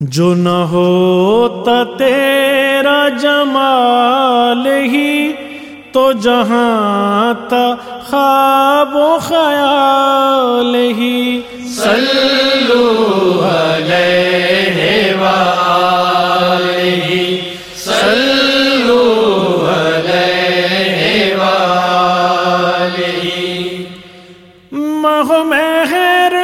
جو نہ ہوتا تیرا جمال ہی تو جہاں تھا خواب و خیال ہی۔ صلو علیہ وآلہ۔ صلو علیہ وآلہ۔ مہ مہر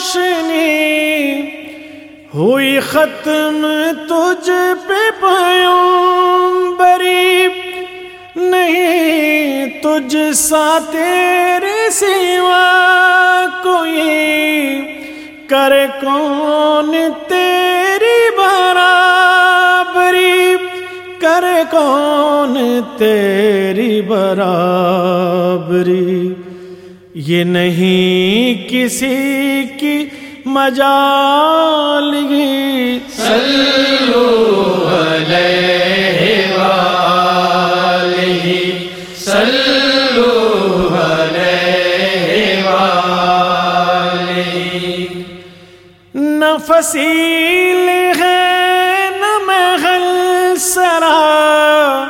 روشنی ہوئی ختم تجھ پہ پیوں بری نہیں تجھ سا تیرے سوا کوئی کر کون تیری برابری؟ کر کون تیری برابری؟ یہ نہیں کسی کی مجال ہی صلو علیہ وآلہ۔ صلو علیہ وآلہ۔ نہ فصیل ہے نہ محل سرا۔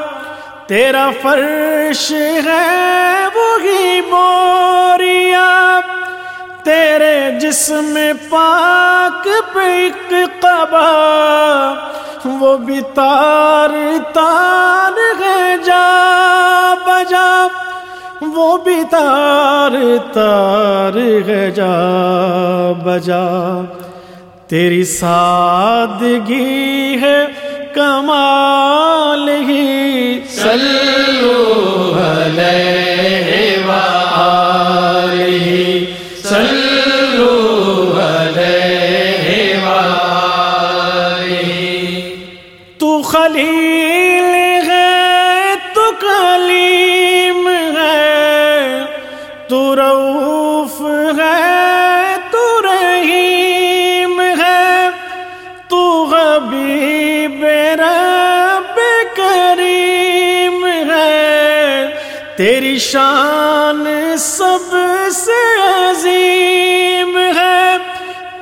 تیرا فرش ہے وہی بوریا تیرے جسم پاک پہ ایک قبا، وہ بھی تار تار ہے جا بجا، وہ بھی تار تار ہے جا بجا۔ تیری سادگی ہے، کمال ہی۔ صلو خلیل ہے، تو کلیم ہے۔ تو روف ہے، تو رحیم ہے۔ تو حبیب رب کریم ہے۔ تیری شان سب سے عظیم ہے۔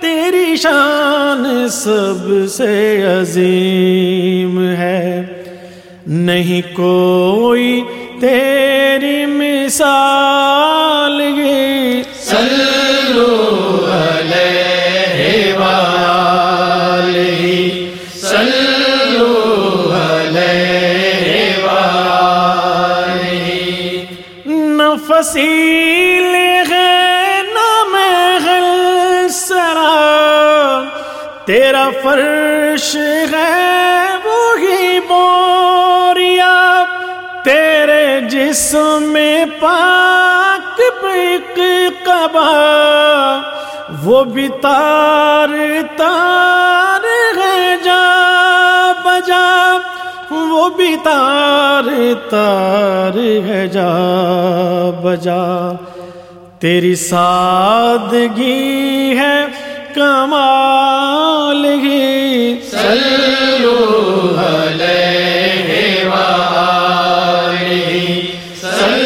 تیری شان سب سے عظیم نہیں کوئی تیری مثال یہ۔ صلو علیہ ہے نہ محل سرا۔ تیرا فرش ہے وہی بوریا تیرے جسم میں پاک پک قبا، وہ بھی تار تار ہے جا بجا، وہ بھی تار تار ہے جا بجا۔ تیری سادگی ہے، کمال ہی۔ صلو صلو